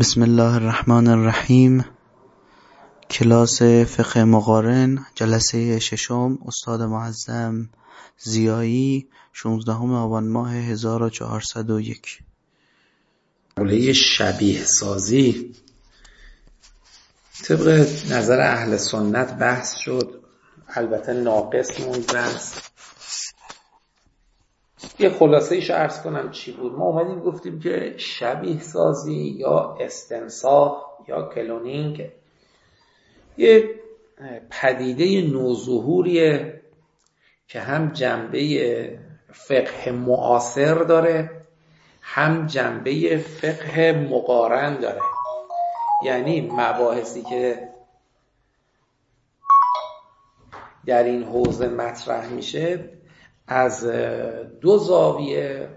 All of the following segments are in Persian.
بسم الله الرحمن الرحیم کلاس فقه مقارن جلسه ششم استاد معظم زیایی 16 آبان ماه 1401 مقوله شبیه سازی. طبق نظر اهل سنت بحث شد. البته ناقص موند بحث یه خلاصه ایش عرض کنم چی بود. ما اومدیم گفتیم که شبیه سازی یا استنساخ یا کلونینگ. یه پدیده نوظهوریه که هم جنبه فقه معاصر داره هم جنبه فقه مقارن داره. یعنی مباحثی که در این حوزه مطرح میشه از دو زاویه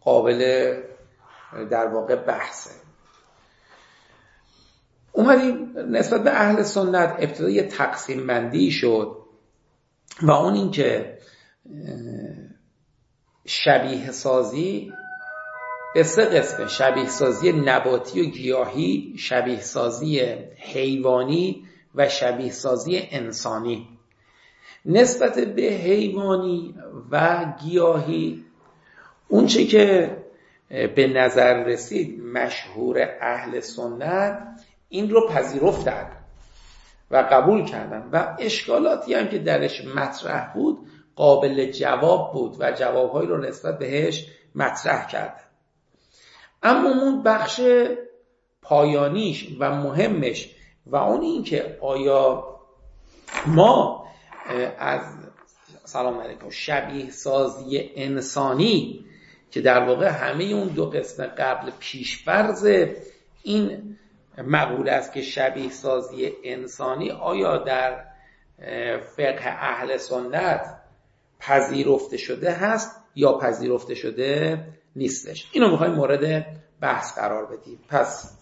قابل در واقع بحثه. اومدیم نسبت به اهل سنت ابتدای تقسیم بندی شد و اون اینکه شبیه سازی به سه قسمه. شبیه سازی نباتی و گیاهی شبیه سازی حیوانی و شبیه سازی انسانی. نسبت به حیوانی و گیاهی اونچه که به نظر رسید مشهور اهل سنت این رو پذیرفتن و قبول کردن و اشکالاتی هم که درش مطرح بود قابل جواب بود و جوابهایی رو نسبت بهش مطرح کردن. اما اون بخش پایانیش و مهمش و اون این که آیا ما از سلام علیکم. شبیه سازی انسانی که در واقع همه اون دو قسم قبل پیشفرز این مقوله است که شبیه سازی انسانی آیا در فقه اهل سنت پذیرفته شده هست یا پذیرفته شده نیستش؟ اینو می‌خوایم مورد بحث قرار بدیم. پس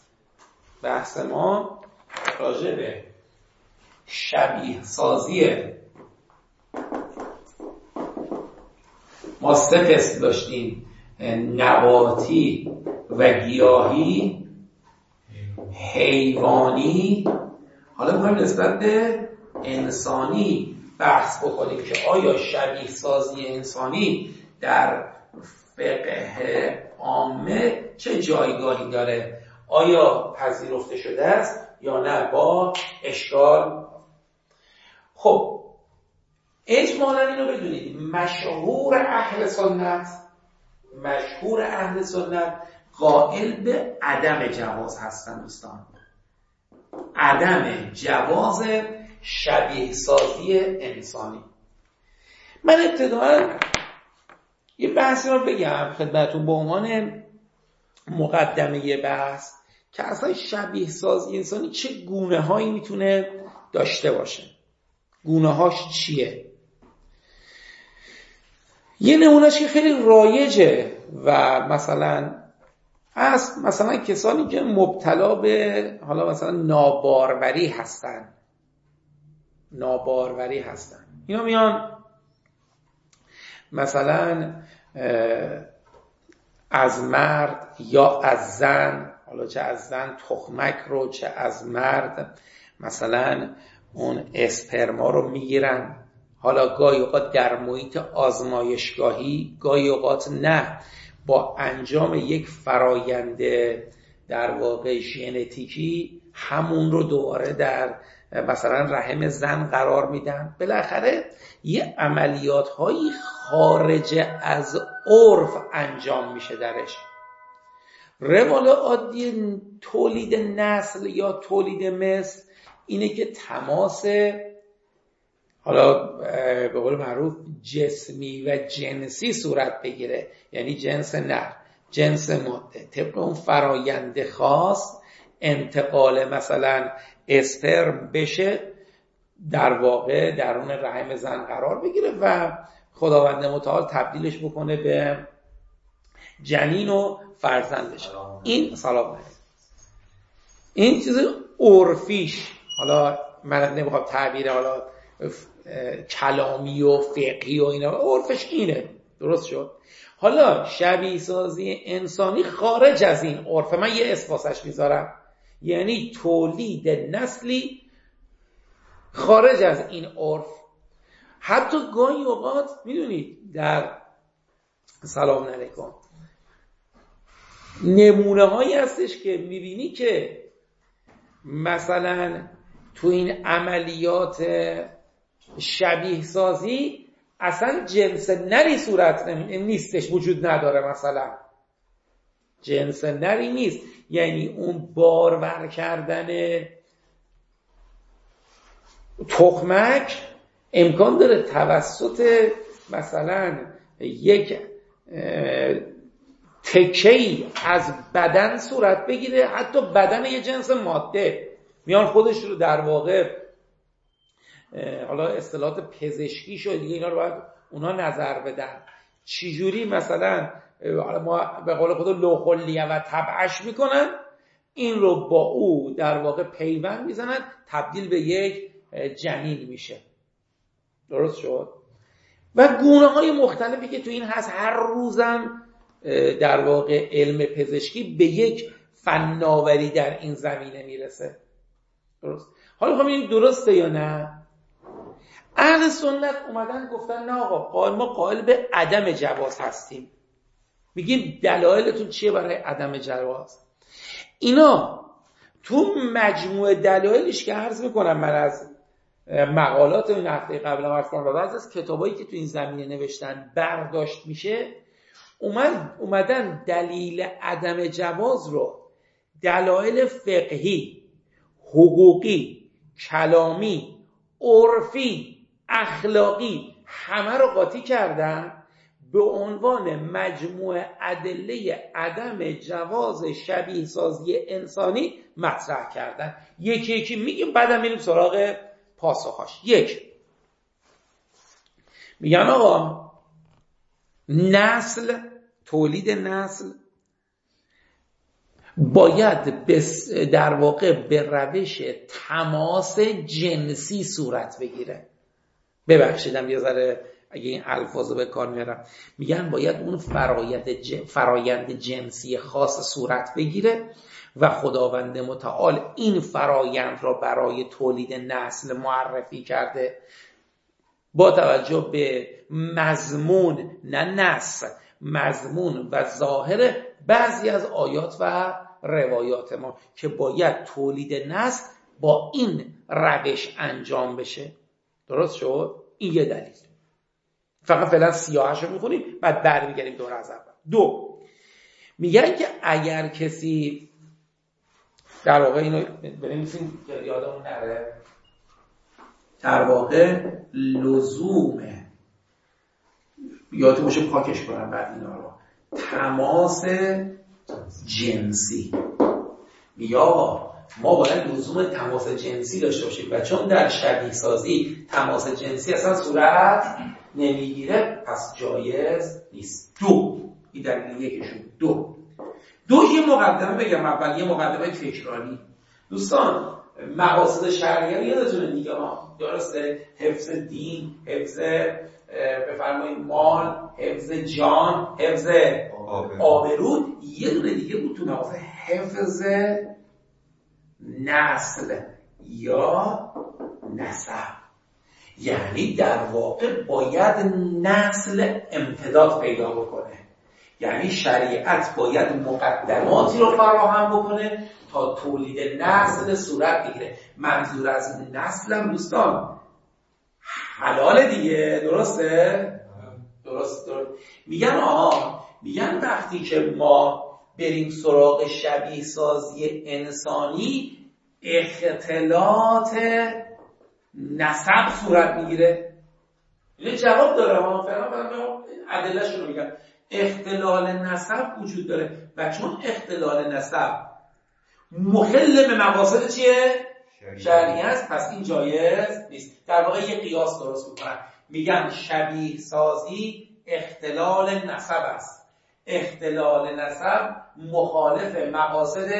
بحث ما راجع به شبیه سازی ما سه قسم داشتیم نباتی و گیاهی حیوانی. حالا می‌خوایم نسبت به انسانی بحث بکنیم که آیا شبیه سازی انسانی در فقه عامه چه جایگاهی داره؟ آیا پذیرفته شده است یا نه؟ با اشکال. خب اجمالا اینو بدونید. مشهور اهل سنت مشهور اهل سنت قائل به عدم جواز هستن دوستان. عدم جواز شبیه سازی انسانی. من ابتداعا یه بحثی رو بگم خدمتون به عنوان مقدمه بحث که اصلا شبیه سازی انسانی چه گونه هایی می‌تونه داشته باشه. گونه هاش چیه؟ یه نمونهش که خیلی رایجه و مثلا هست مثلا کسانی که مبتلا به حالا مثلا ناباروری هستن. ناباروری هستن. اینا میان مثلا از مرد یا از زن حالا چه از زن تخمک رو چه از مرد مثلا اون اسپرما رو می‌گیرن. حالا گاهی اوقات در محیط آزمایشگاهی گاهی اوقات نه. با انجام یک فرایند در واقع ژنتیکی همون رو دوباره در مثلا رحم زن قرار میدن. بالاخره یه عملیات هایی خارج از عرف انجام میشه درش. روال عادی تولید نسل یا تولید مثل اینه که تماس حالا به قول معروف جسمی و جنسی صورت بگیره. یعنی جنس نر جنس ماده. طبق اون فرایند خاص انتقال مثلا اسپرم بشه در واقع درون رحم زن قرار بگیره و خداوند متعال تبدیلش بکنه به جنین و فرزندش. این سلام. این چیز عرفیش. حالا من نمی‌خوام تعبیر حالا کلامی و فقهی و اینا. عرفش اینه. درست شد. حالا شبیه سازی انسانی خارج از این عرف. من یه اسپاسش می‌ذارم. یعنی تولید نسلی خارج از این عرف. حتی گاهی اوقات می‌دونید در سلام علیکم نمونه هایی هستش که می‌بینی که مثلا تو این عملیات شبیه سازی اصلا جنس نری صورت نیستش وجود نداره مثلا. جنس نری نیست. یعنی اون بارور کردن تخمک امکان داره توسط مثلا یک تکه از بدن صورت بگیره حتی بدن یه جنس ماده. میان خودش رو در واقع حالا اصطلاحات پزشکی شد دیگه اینا رو باید اونا نظر بدن. چجوری مثلا ما به قول خود لوخلیه و تبعش می‌کنن این رو با او در واقع پیوند می‌زنن تبدیل به یک جنین میشه. درست شد؟ و گونه های مختلفی که تو این هست هر روزم در واقع علم پزشکی به یک فناوری در این زمینه می‌رسه. درست؟ حالا خب این درسته یا نه؟ اهل سنت اومدن گفتن نه آقا ما قائل به عدم جواز هستیم. میگیم دلایلتون چیه برای عدم جواز؟ اینا تو مجموعه دلایلش که عرض می‌کنم من از مقالات این هفته قبل هم عرض و بعض از کتابایی که تو این زمینه نوشتن برداشت میشه اومد اومدن دلیل عدم جواز رو دلایل فقهی حقوقی کلامی عرفی اخلاقی همه رو قاطی کردن به عنوان مجموع ادله عدم جواز شبیه سازی انسانی مطرح کردن. یکی یکی میگیم بعدم میریم سراغ پاسخاش. یک. میگن آقا نسل تولید نسل باید در واقع به روش تماس جنسی صورت بگیره. ببخشیدم یه ذره اگه این الفاظ به کار میارم. میگن باید اون فرایند جنسی خاص صورت بگیره و خداوند متعال این فرایند را برای تولید نسل معرفی کرده. با توجه به مضمون نه نسل مضمون و ظاهر بعضی از آیات و روایات ما که باید تولید نسل با این روش انجام بشه. درست شد؟ این یه دلیل. فقط فعلا سیاهش رو می‌خونیم بعد برمیگردیم دور از اول. دو میگن که اگر کسی در واقع اینو بنویسیم یادمون نره. در واقع لزومه یادتون باشه پاکش کنم بعد اینا رو. تماس جنسی. یا ما باید لزوم تماس جنسی داشته باشیم و چون در شبیه سازی تماس جنسی اصلا صورت نمی‌گیره پس جایز نیست. دو. این دلیل یکشون دو. دو یه مقدمه بگم. اول یه مقدمه فکرانی دوستان مقاصد شرعیه یادتونه دیگه ها درسته؟ حفظ دین حفظ بفرمایید مال حفظ جان حفظ آبرو. یه دونه دیگه بود تو مقاصد حفظ نسل یا نسب. یعنی در واقع باید نسل امتداد پیدا بکنه. یعنی شریعت باید مقدماتی رو فراهم بکنه تا تولید نسل صورت بگیره. منظور از نسلم دوستان حلال دیگه درسته؟ درست درست. میگن آها میگن وقتی که ما بریم سراغ شبیه سازی انسانی. اختلاط نسب صورت می‌گیره. یه جواب داره ها. فعلا ادلهش رو میگم. اختلال نسب وجود داره. و چون اختلال نسب مخل به مقاصد چیه؟ شرعی است پس این جایز نیست. در واقع یه قیاس درست می‌کنن. میگن شبیه سازی اختلال نسب است. اختلال نسب مخالف مقاصد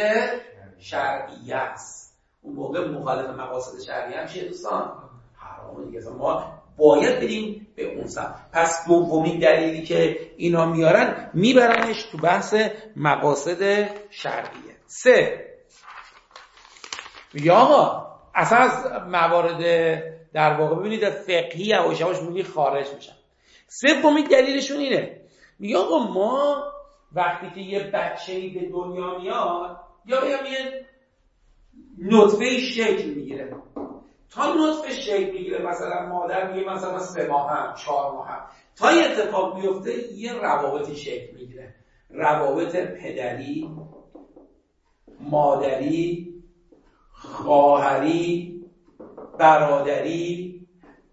شرعیه است. اون موقع مخالف مقاصد شرعی هم چیه دوستان؟ حرام دیگه. ما باید بریم به اون سمت. پس دومین دلیلی که اینا میارن میبرنش تو بحث مقاصد شرعیه. سه. میگه آقا اصلا از موارد در واقع ببینید فقهی یواش یواش میگه خارج میشن. سومین دلیلشون اینه میگه آقا ما وقتی که یه بچه به دنیا میاد یا بگم یه نطفه شکل می‌گیره. تا نطفه شکل می‌گیره مثلا مادر میگه مثلا سه ماه هم چهار ماه هم. تا یه اتفاق میفته یه روابطی شکل می‌گیره. روابط پدری مادری خواهری برادری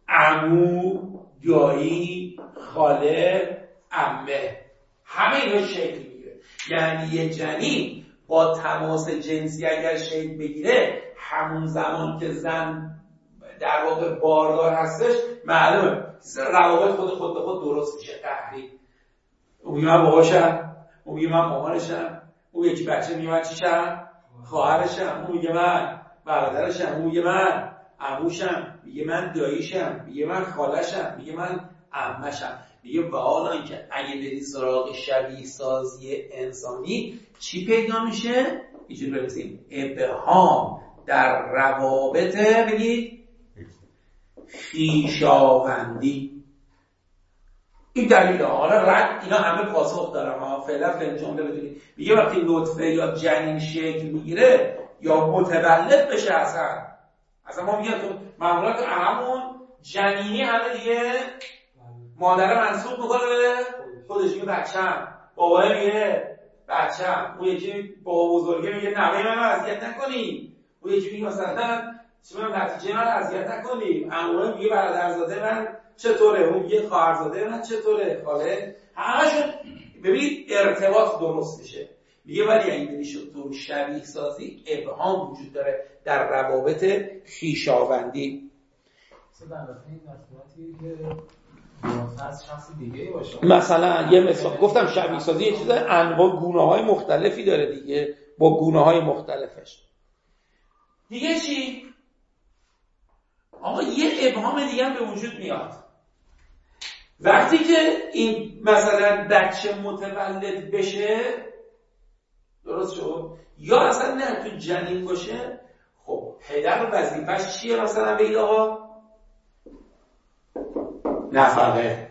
عمو دایی خاله. عمه همه اینا شکل می‌گیره. یعنی یه جنین با تماس جنسی اگر شکل بگیره همون زمان که زن در واقع باردار هستش معلومه. روابط خود خود به خود درست میشه تحریک. اون من باباشم اون میگه من مامانشم اون یکی بچه میگه من چیشم؟ خواهرشم. اون میگه من برادرشم. اون میگه من عموشم. میگه من داییشم. میگه من خالشم میگه من عمشم میگه و حالا اینکه اگه بری سراغ شبیه سازی انسانی چی پیدا میشه؟ اینجوری برسیم ابهام در روابط بگید خیشاوندی. این دلیل. حالا رد اینا همه پاسخ دارن ها فعلا فعلا جمله بدونید میگه وقتی لطفه یا جنین شکل می‌گیره یا متولد بشه اصلا. اصلا ما میگه تو معمولا همون جنینی همه دیگه مادر منصوب می‌کنه. به خودش میگه بچم بابای میگه بچم اون یکی بابا بزرگه میگه نوه من اذیت نکنی اون یکی میگه مثلا چه نتیجه من اذیت نکنی عموه میگه برادرزاده من چطوره؟ اون میگه خواهرزاده من چطوره؟ خاله. همشون ببینید ارتباط درست میشه. میگه ولی بری شد شبیه سازی ابهام وجود داره در روابط خیشاوندی. مثلا یه مثال گفتم شبیه سازی یه چیز انواع گونه های مختلفی داره دیگه با گونه های مختلفش. دیگه چی؟ آقا یه ابهام دیگه هم به وجود میاد. وقتی که این مثلا بچه متولد بشه درست شد؟ یا اصلا نه تو جنین باشه خب پدر وظیفش چیه مثلا؟ بگید آقا نفقه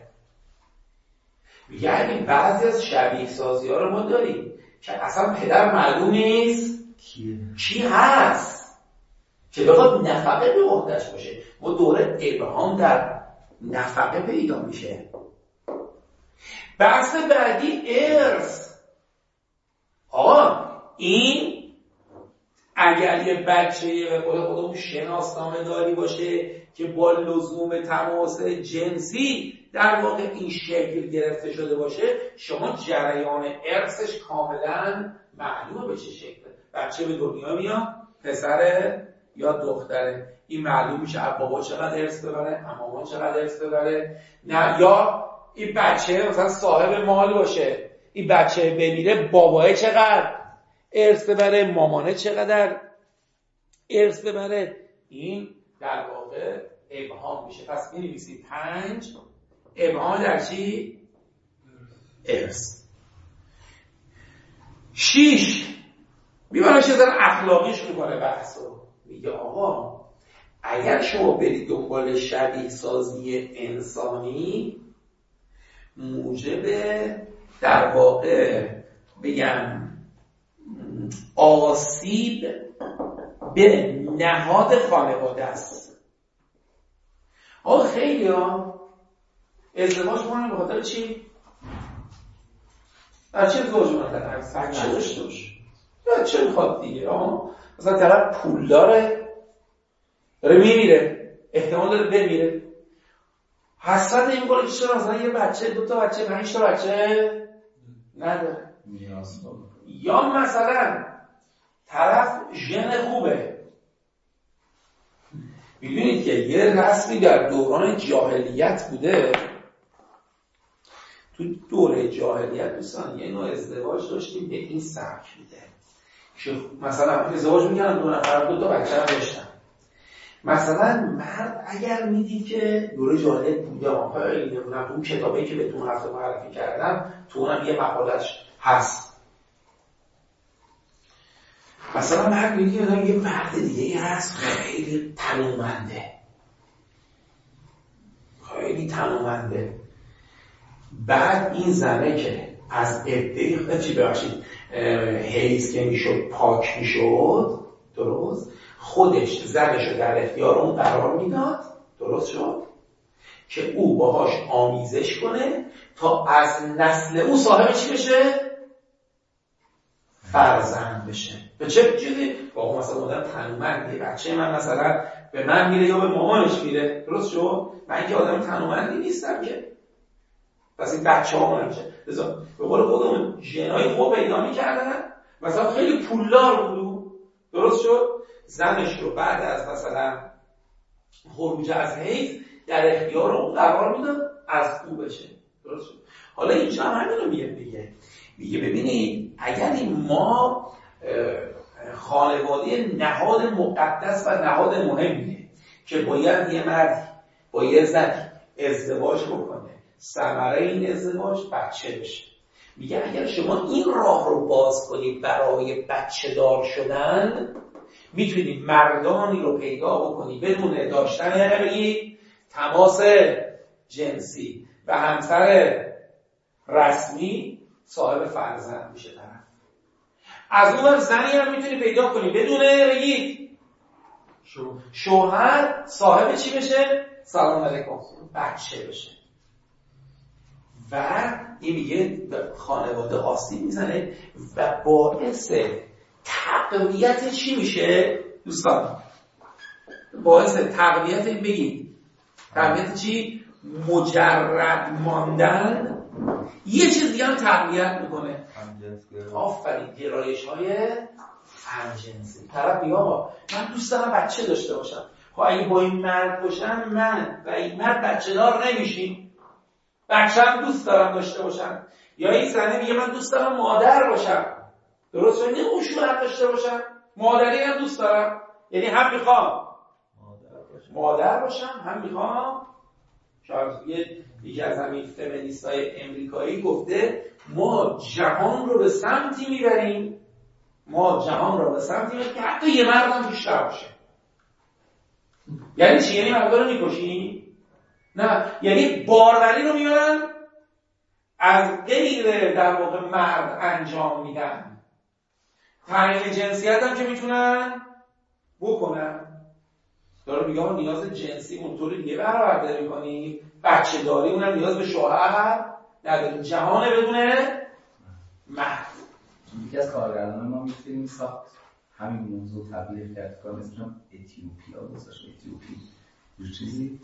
یعنی بعضی از شبیه سازی ها رو ما داریم که اصلا پدر معلوم نیست کی هست. که بخواد نفقه به عهدش باشه. ما دوره ابهام در نفقه پیدا میشه. بحث بعدی ارث. آقا این اگر یه بچه به خود خودمون شناسنامه داری باشه که با لزوم تماس جنسی در واقع این شکل گرفته شده باشه شما جریان ارثش کاملا معلومه به چه شکله بچه به دنیا میاد پسره یا دختره. این معلوم میشه بابا چقدر ارث ببره مامان چقدر ارث ببره. نه یا این بچه مثلا صاحب مال باشه. این بچه بمیره بابای چقدر؟ ارث ببره مامانه چقدر؟ ارث ببره. این در واقع ابهام میشه. پس می نویسید پنج. ابهام در چی؟ ارث. شیش. میبرش یه اخلاقیش می‌کنه بحثو میگه آقا اگر شما برید دنبال شبیه سازی انسانی موجب در واقع بگم آسیب به نهاد خانواده است. آقا خیلی ها ازدواج کنن به خاطر چی؟ بچه ازدواج کنن؟ بچه داشته باشه. بچه می‌خواد دیگه؟ آه. مثلا طرف پول داره داره میمیره احتمال داره بمیره. حسرت این کنه که چرا مثلا یه بچه دو تا بچه پنج تا بچه نداره. یا مثلا طرف ژن خوبه. می‌بینید که یه رسمی در دوران جاهلیت بوده. تو دوره جاهلیت دوستان یه نوع ازدواج داشتیم به این سبک بوده که مثلا ازدواج می‌کنن دو نفر دو تا بچه هم داشتن. مثلا مرد اگر می‌دید که دوره جالب بوده نمی‌دونم اون کتابی که بهتون هفته معرفی کردم تو اونم یه مقالش هست. مثلا مرد میگه یه مرد دیگه هست خیلی تنومنده. خیلی تنومنده. بعد این زنه که از ابدهی چی ببخشید حیز که می‌شد پاک می‌شد درست؟ خودش زنش رو در اختیار اون قرار می‌داد درست شد؟ که او باهاش آمیزش کنه تا از نسل او صاحب چی بشه؟ فرزند بشه. به چه چیزی با مثلا مادر تنومندی. بچه من مثلا به من میره یا به مامانش میره. درست شد؟ من که آدم تنومندی نیستم که. پس این بچه ها میشه. به قول خودمون جنای خوب پیدا می‌کردن. مثلا خیلی پولدار بود درست شد؟ زنش رو بعد از مثلا خروج از حیث در اختیار اون قرار می‌داد از او بشه. درست شد؟ حالا اینجا هم همین رو میگه دیگه. میگه ببینید اگر این ما خانواده نهاد مقدس و نهاد مهمیه که باید یه مردی با یه زنی ازدواج بکنه ثمره این ازدواج بچه بشه. میگه اگر شما این راه رو باز کنید برای بچه دار شدن می‌تونید مردانی رو پیدا بکنید بدون داشتن تماس جنسی و همسر رسمی صاحب فرزند میشه طرف. از اون زنی هم می‌تونی پیدا کنی. بدون بگید شوهر صاحب چی بشه؟ سلام علیکم. بچه بشه. و این میگه خانواده آسیب می‌زنه و باعث تقویت چی میشه؟ دوستان. باعث تقویت بگید تقویت چی؟ مجرد ماندن یه چیز دیگه هم تقویت می‌کنه. آفرین گرایش های همجنسی. طرف میگه آقا من دوست دارم بچه داشته باشم. خب اگه با این مرد باشم من و این مرد بچه دار نمیشیم. بچه هم دوست دارم داشته باشم. یا این زنه میگه من دوست دارم مادر باشم. درست نه اون شوهر داشته باشم. مادری هم دوست دارم. یعنی هم می‌خوام. مادر باشم. هم می‌خوام. شاید یکی از همین فمینیست های امریکایی گفته ما جهان رو به سمتی می‌بریم ما جهان رو به سمتی می‌بریم که حتی یه مرد هم بیشتر باشه یعنی چی؟ یعنی مرد رو می‌کشیم؟ نه یعنی باروری رو می‌برن از غیر در واقع مرد انجام میدن تعیین جنسیت هم که می‌تونن بکنن داره میگه نیاز جنسی اونطوری دیگه برآورده کنی. بچه داری اونم نیاز به شوهر. نداریم جهان بدونه مرد یکی از کارگردان ما می‌تونیم ساخت همین موضوع تبلیغ کرد. کنم اسمشم اتیوپیا گذاشت. اتیوپی. چیزی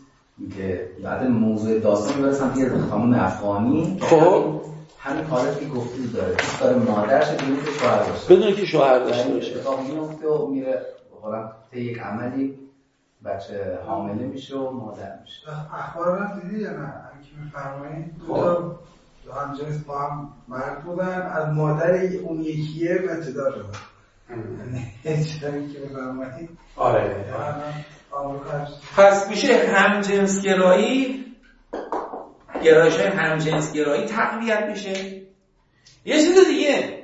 که بعد موضوع داستان می‌بره سمت یه خانم افغانی خب. همین حالت که گفتی داره. دوست داره مادرش بدون که شوهر باشه. بدون که شوهر داشته باشه. اتفاق میفته و میره حالا یک عملی بچه حامله میشه و مادر میشه. اخبار هم دیدی یا نه؟ همین که میفرمایید دو خب. تا همجنس با هم مرد بودن. از مادر اون یکیه بچه دار شدن چیزایی که میفرمایید آره. پس میشه همجنسگرایی گرایش های همجنسگرایی تقویت میشه. یه چیز دیگه.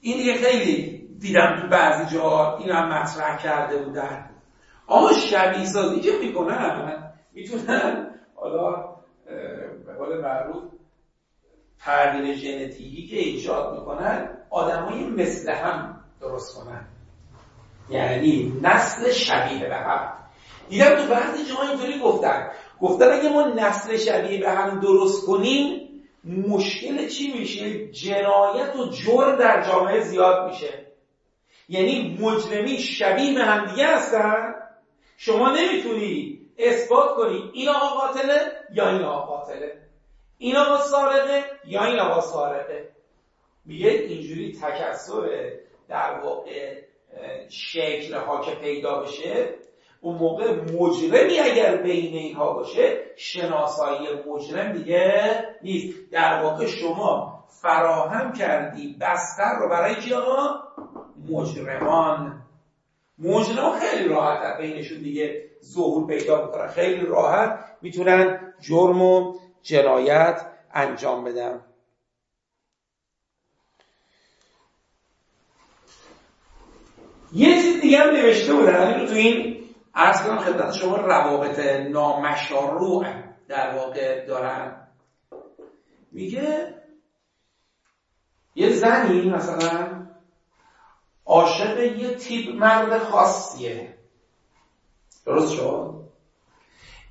این دیگه خیلی دیدم تو بعضی جا این هم مطرح کرده بودن. آقا شبیه سازی که می‌کنن؟ می‌تونن؟ حالا به قول معروف تغییر ژنتیکی که ایجاد می‌کنن آدمایی مثل هم درست کنن. یعنی نسل شبیه به هم. دیدم تو بعضی جاها اینطوری گفتن. گفتن اگه ما نسل شبیه به هم درست کنیم مشکل چی میشه؟ جنایت و جرم در جامعه زیاد میشه. یعنی مجرمی شبیه به هم دیگه هستن؟ شما نمی‌تونی اثبات کنی این آقا قاتله یا این آقا قاتله. این آقا سارقه یا این آقا سارقه. میگه اینجوری تکسر در واقع شکل ها که پیدا بشه اون موقع مجرمی اگر بین اینها باشه شناسایی مجرم دیگه نیست. در واقع شما فراهم کردی بستر رو برای کیا مجرمان. مجرم خیلی راحت بینشون دیگه ظهور پیدا می‌کنن. خیلی راحت می‌تونن جرم و جنایت انجام بدن. یه چیز دیگه هم نوشته بودن. اینو تو این عرض کنم خدمت شما روابط نامشروع در واقع دارن. میگه یه زنی مثلا عاشق یه تیپ مرد خاصیه. درست شد؟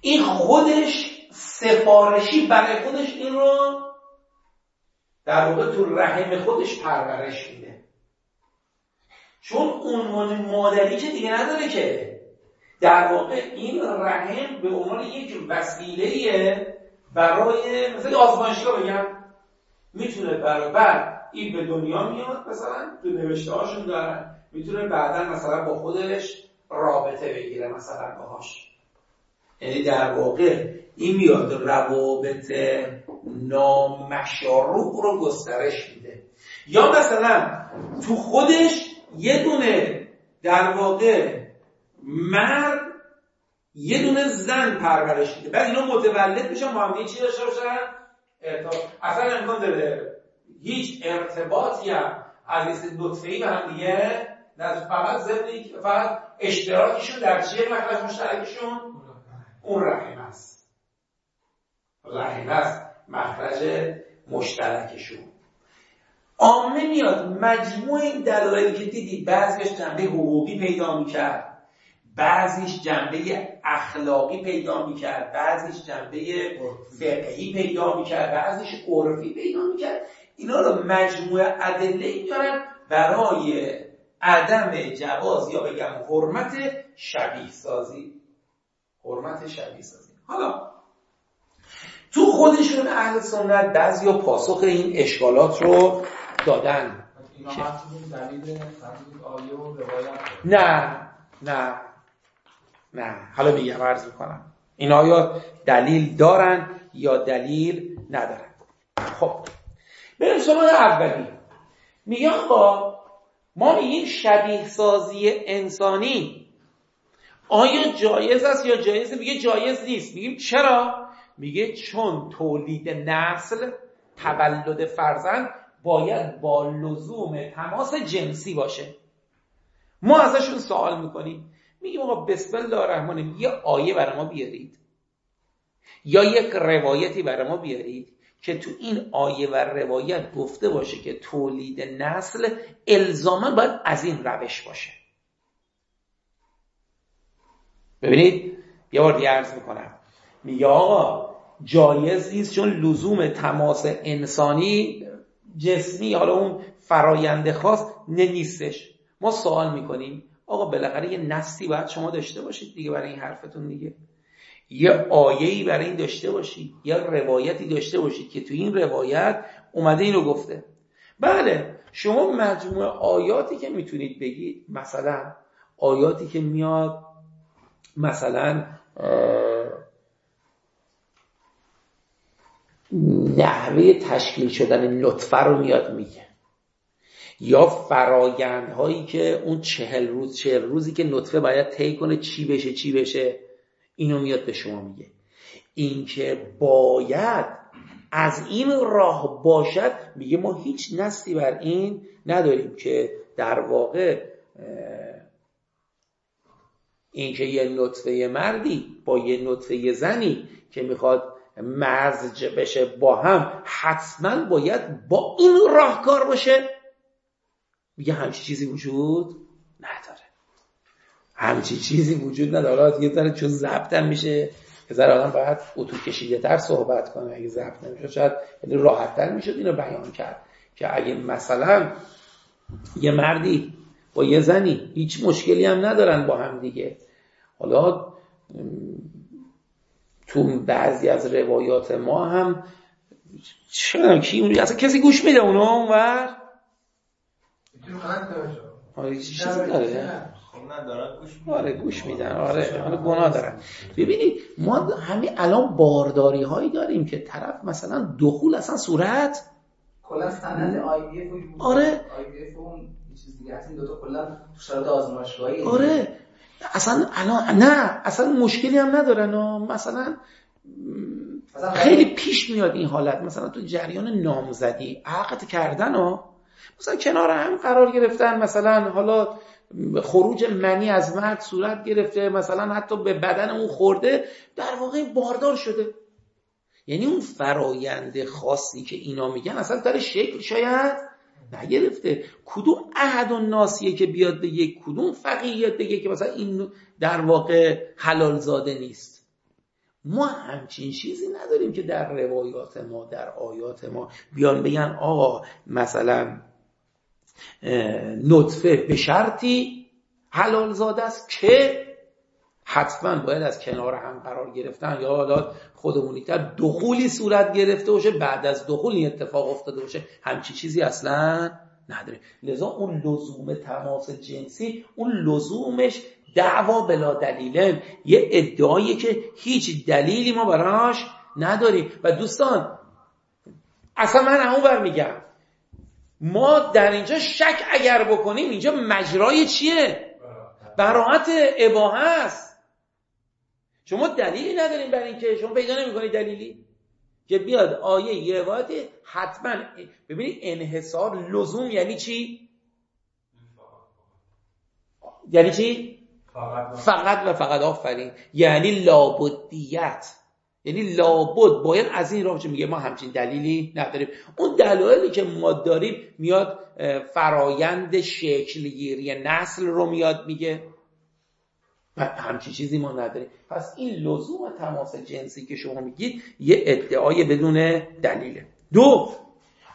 این خودش سفارشی برای خودش این رو در واقع تو رحم خودش پرورش میده. چون عنوان مادری که دیگه نداره که. در واقع این رحم به عنوان یک وسیله برای مثل آزمایشگاه بگم. می‌تونه برای بعد این به دنیا میاد مثلا تو نوشته هاشون دارن می‌تونه بعدا مثلا با خودش رابطه بگیره مثلا باهاش. یعنی در واقع این میاد روابط نامشاروع رو گسترش میده. یا مثلا تو خودش یه دونه در واقع مرد یه دونه زن پرورش میده. بعد اینا متولد میشن با هم چی داشته باشن؟ اصلا امکان داره هیچ ارتباطی هم از این نطفه‌ای به هم دیگه فقط ضمن فقط اشتراکشون در چیه مخرج مشترکشون؟ اون رحم است. رحم است. مخرج مشترکشون. عامه میاد مجموع این دلایلی که دیدی بعضیش جنبه حقوقی پیدا می‌کرد. بعضیش جنبه اخلاقی پیدا می‌کرد. بعضیش جنبه فقهی پیدا می‌کرد. بعضیش عرفی پیدا می‌کرد. اینا رو مجموع ادله میارن برای عدم جواز یا بگم حرمت شبیه سازی. حرمت شبیه سازی. حالا تو خودشون اهل سنت بعضی پاسخ این اشکالات رو دادن. نه نه نه. حالا میگم عرض می‌کنم. این آیا دلیل دارن یا دلیل ندارن. خب. بریم سراغ اولی. میگه آقا ما میگیم شبیه سازی انسانی. آیا جایز است یا جایز؟ میگه جایز نیست. میگیم چرا؟ میگه چون تولید نسل تولد فرزند باید با لزوم تماس جنسی باشه. ما ازشون سوال می‌کنیم. میگیم آقا بسم الله الرحمن یه آیه برای ما بیارید. یا یک روایتی برای ما بیارید. که تو این آیه و روایت گفته باشه که تولید نسل الزاما باید از این روش باشه. ببینید یه بار دیگه عرض می‌کنم. میگه آقا جایز نیست چون لزوم تماس انسانی جسمی حالا اون فرایند خاص نیستش. ما سوال می‌کنیم آقا بالاخره یه نسلی باید شما داشته باشید دیگه برای این حرفتون دیگه. یه آیه‌ای برای این داشته باشید یا روایتی داشته باشید که تو این روایت اومده اینو گفته. بله شما مجموع آیاتی که می‌تونید بگید مثلا آیاتی که میاد مثلا نحوه تشکیل شدن نطفه رو میاد میگه. یا فرایندهایی که اون چهل روز چهل روزی که نطفه باید طی کنه چی بشه چی بشه. اینو میاد به شما میگه. اینکه باید از این راه باشد میگه ما هیچ نسلی بر این نداریم که در واقع اینکه یه نطفه مردی با یه نطفه زنی که می‌خواد مزج بشه با هم حتما باید با این راهکار باشه. میگه همچی چیزی وجود نداره. همچی چیزی وجود نداره. دیگه داره چون ضبط میشه یه ذره آدم باید اتو کشیده تر صحبت کنه. اگه ضبط نمیشه شاید یعنی راحت تر می‌شد اینو بیان کرد که اگه مثلا یه مردی با یه زنی هیچ مشکلی هم ندارن با هم دیگه. حالا تو بعضی از روایات ما هم چه کی اصلا کسی گوش میده اونو اونور؟ آره چیزی داره. آره گوش میدن. آره آره گناه دارن. ببینید ما همین الان بارداری هایی داریم که طرف مثلا دخول اصلا صورت کلا سند آی آره. آی چیز دیگه دو تا کلا تو شرایط آزمایشگاهی. آره. اصلا الان نه اصلا مشکلی هم ندارن مثلا خیلی پیش میاد این حالت. مثلا تو جریان نامزدی عقد کردن ها مثلا کنار هم قرار گرفتن مثلا حالا خروج منی از مرد صورت گرفته مثلا حتی به بدن اون خورده در واقع باردار شده. یعنی اون فرایند خاصی که اینا میگن اصلا در شکل شاید نگرفته. کدوم عهد و ناسیه که بیاد به یک کدوم فقیهیت بگه که مثلا این در واقع حلال زاده نیست؟ ما همچین چیزی نداریم که در روایات ما در آیات ما بیان بگن آقا مثلا نطفه به شرطی حلال زاده است که حتما باید از کنار هم قرار گرفتن. یا حالا خودمونی تر دخولی صورت گرفته باشه بعد از دخول این اتفاق افتاده باشه همچی چیزی اصلا نداره لذا اون لزوم تماس جنسی اون لزومش دعوا بلا دلیله یه ادعایی که هیچ دلیلی ما براش نداریم. و دوستان اصلا من همون بر میگم. ما در اینجا شک اگر بکنیم اینجا مجرای چیه؟ براعت اباحه است. شما دلیلی نداریم برای اینکه شما پیدا نمی‌کنید دلیلی؟ که بیاد آیه یه روایت حتما ببینید انحصار لزوم یعنی چی؟ یعنی چی؟ فقط و فقط آفرین. یعنی لابدیت. یعنی لابد باید از این راه میگه ما همچین دلیلی نداریم. اون دلایلی که ما داریم میاد فرایند شکلگیری نسل رو میاد میگه. و همچین چیزی ما نداریم. پس این لزوم تماس جنسی که شما میگید یه ادعای بدون دلیله. دو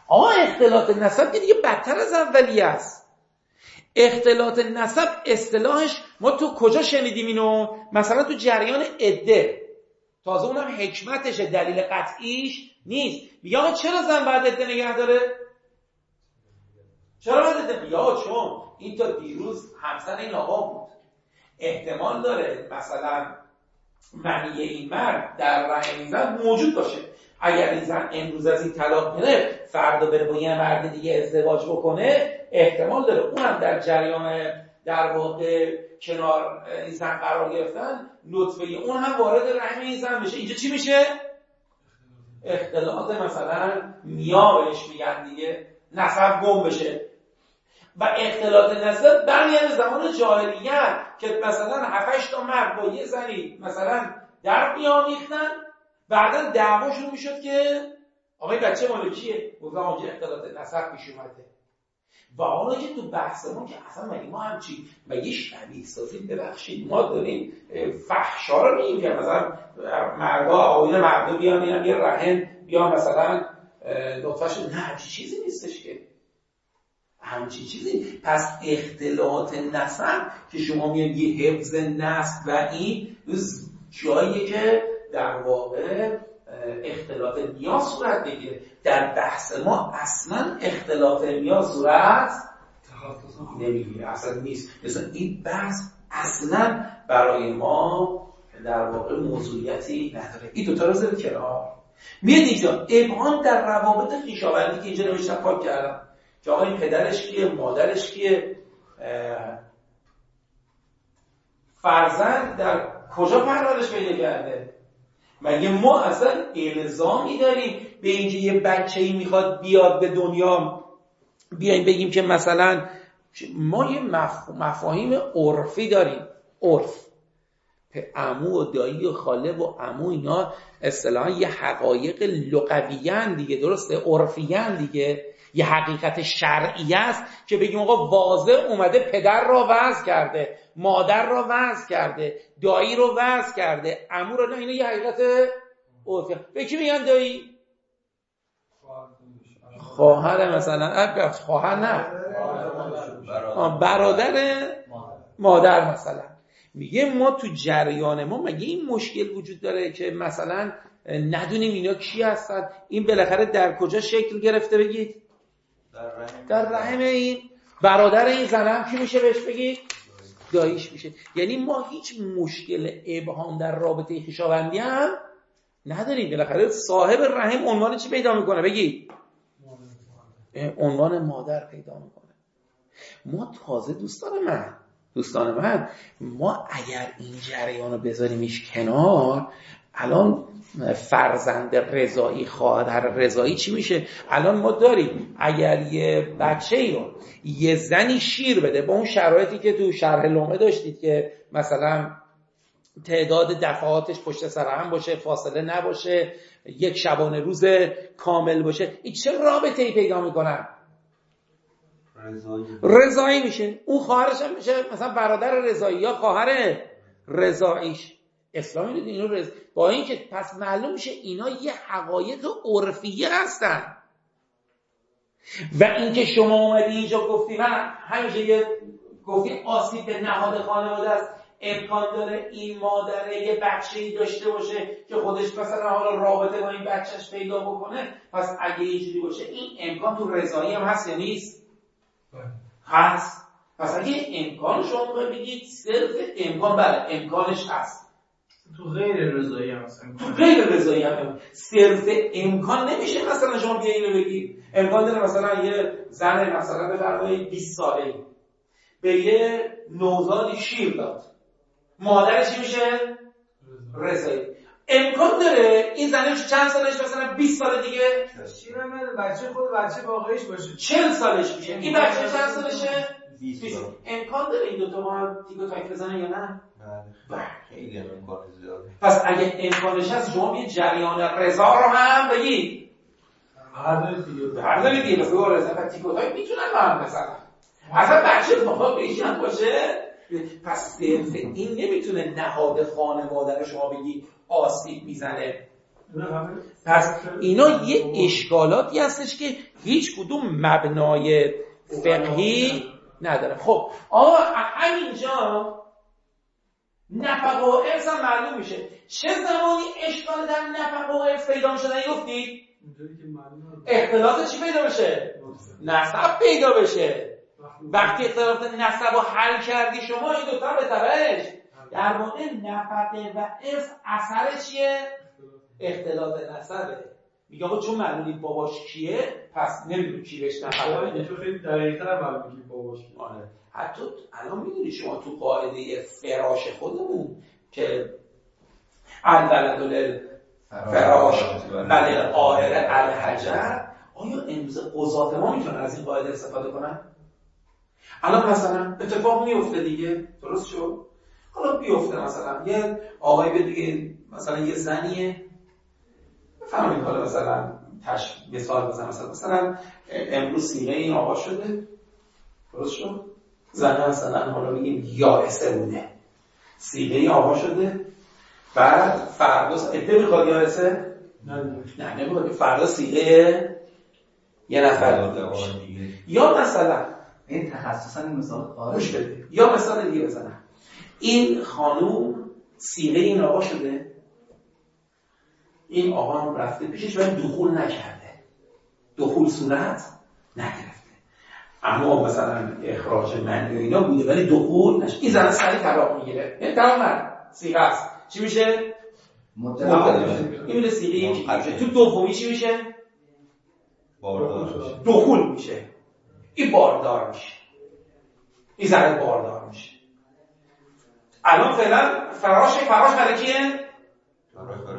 آقا اختلاط نسب که دیگه بدتر از اولیه است. اختلاط نسب اصطلاحش ما تو کجا شنیدیم اینو؟ مثلا تو جریان عده. تازه اونم حکمتشه دلیل قطعیش نیست. یا چرا زن بعد عده نگه داره؟ چرا بعد عده؟ چون این تا دیروز همسر این آقا بود. احتمال داره مثلا منی این مرد در رحم این زن موجود باشه. اگر این زن امروز از این طلاق گرفت فردا بره با یه مرد دیگه ازدواج بکنه احتمال داره. اونم در جریان در واقع کنار این زن قرار گرفتن نطفه اون هم وارد رحم این زن بشه اینجا چی میشه؟ اختلاط مثلا میا بهش میگن دیگه. نسب گم بشه. و اختلاط نسب برمیاد زمان جاهلیت که مثلا 7 تا مرد با یه زنی مثلا در میامیختن بعدا دعواشون می‌شد که آقای بچه مال کیه گفتم اختلاط نسب پیش اومده. و حالا که تو بحث ما که اصلا مگه ما همچی مگه شبیه سازی؟ ببخشید ما داریم فحشا رو میگیم که مثلا مردا آقایون مردا بیان میرن یه رحم بیان مثلا نطفهشون. نه چیزی نیستش که. همچی چیزی. پس اختلاط نسب که شما میگن یه حفظ نسب و این جاییه که در واقع اختلاط نیاز صورت بگیره. در بحث ما اصلا اختلاط نیاز صورت نمی‌گیره. اصلا نیست. مثلا این بحث اصلا برای ما در واقع موضوعیتی نداره. این دوتا رو زیر کنار. میاد اینجا. ابهام در روابط خیشاوندی که اینجا نوشتم پاک کردم. که آقا این پدرش کیه؟ مادرش کیه؟ فرزند در کجا پرورش پیدا کرده؟ مگه ما اصلا الزامی داریم به اینکه یه بچه ای می‌خواد بیاد به دنیا بیایم بگیم که مثلا ما یه مفاهیم عرفی داریم. عرف. امو و دایی و خاله و امو اینا اصطلاحا یه حقایق لغویان دیگه درسته؟ عرفیان دیگه. یه حقیقت شرعی است. که بگیم آقا واضح اومده پدر را وضع کرده مادر را وضع کرده دایی رو وضع کرده امو رو نه اینه یه حقیقت عرفی. به کی میگن دایی؟ خواهر مثلا. خواهر نه. برادر مادر مثلا. میگه ما تو جریان ما مگه این مشکل وجود داره که مثلا ندونیم اینا کی هستن؟ این بالاخره در کجا شکل گرفته بگید؟ در رحم این برادر این زنم کی میشه بهش بگید داییش میشه. یعنی ما هیچ مشکل ابهام در رابطه خویشاوندی هم نداریم. بالاخره صاحب رحم عنوان چی پیدا می‌کنه؟ بگید عنوان مادر پیدا می‌کنه. ما تازه دوستان من دوستان من ما اگر این جریان رو بذاریمش کنار الان فرزند رضایی خواهر رضایی چی میشه؟ الان ما داریم اگر یه بچه ای رو یه زنی شیر بده با اون شرایطی که تو شرح لومه داشتید که مثلا تعداد دفعاتش پشت سر هم باشه فاصله نباشه یک شبانه روز کامل باشه این چه رابطه ای پیدا می‌کنن؟ رضایی میشه. اون خواهرش هم میشه مثلا برادر رضایی یا خواهر رضاییش. اسلام می‌دونی اینو رز... با اینکه پس معلوم میشه اینا یه حقایق عرفیه هستن. و اینکه شما اومدی اینجا گفتی من همیشه یه گفتی آسیب به نهاد خانواده است. امکان داره این مادره یه بچه ای داشته باشه که خودش مثلا حالا رابطه با این بچهش پیدا بکنه. پس اگه اینجوری باشه این امکان تو رضایی هم هست یا نیست؟ هست. پس اگه امکان شما بگید صرف امکان بله امکانش هست. تو غیر رضایی هم تو غیر رضایی هم. صرف امکان نمیشه مثلا شما بیا اینو بگید امکان داره مثلا یه زن مثلا بفرمایید 20 ساله به یه نوزادی شیر داد. مادرش چی میشه؟ رضایی. امکان داره این زنش چند سالش مثلا 20 سال دیگه؟ شیر بچه خود بچه واقعیش باشه. 40 سالش میشه. این بچه چند سالشه؟ 20 امکان داره این دو تا ما تیکو تاک بزنن یا نه؟ خیلی امکان زیاده. پس اگه امکانش هست شما یه جریان رضا رو هم بگید. هر دیگه هر دیگه رضا تاک می‌تونن با هم بزنن. اصلا بچه بابا بیشتر باشه. پس صرف این نمی‌تونه نهاد خانواده رو شما بگی آسیب می‌زنه. پس اینا یه اشکالاتی هستش که هیچ کدوم مبنای فقهی نداره. خب آقا همینجا نفقه و ارث هم معلوم میشه. چه زمانی اشکال در نفقه و ارث پیدا میشه گفتی؟ اختلاط چی پیدا بشه؟ نسب پیدا بشه. وقتی اختلاف نسب رو حل کردی شما این دوتا به تبعش. در واقع نفقه و ارث اثر چیه؟ اختلاط نسبه میگه آقا چون معلومی باباش کیه پس نمی‌دونی کی بهش نفقه بده خیلی دقیق‌تر معلومه باباش کیه. آره. حتی الان می‌دونی شما تو قاعده فراش خودمون که الولد فراش بله قاهر الحجر آیا امروز قضات ما می‌تونن از این قاعده استفاده کنن؟ الان مثلا اتفاق میفته دیگه درست شد؟ حالا بیفته مثلا یه آقای به دیگه مثلا یه زنیه. بفهمید حالا مثلا تش مثال بزن مثلا مثلا امروز سینه این آقا شده درست شد؟ زنه مثلا حالا بگیم یائسه بوده سینه آقا شده. بعد فردا عده می‌خواد یائسه نه نمی‌خواد. فردا سینه یه نفر. یا مثلا این تخصصا این مثال گوش بده. یا مثال دیگه بزنم. این خانوم سینه این آقا شده. این آقا هم رفته پیشش ولی دخول نکرده. دخول صورت نگرفته. اما مثلا اخراج من و اینا بوده ولی دخول نشد این زن سری طلاق می‌گیره. یعنی تمام سیغه است. چی میشه؟ این میره سیغه تو دومی چی میشه؟ باردار دخول میشه. این باردار میشه. این زن باردار میشه. الان فعلا فراش فراش برای کیه؟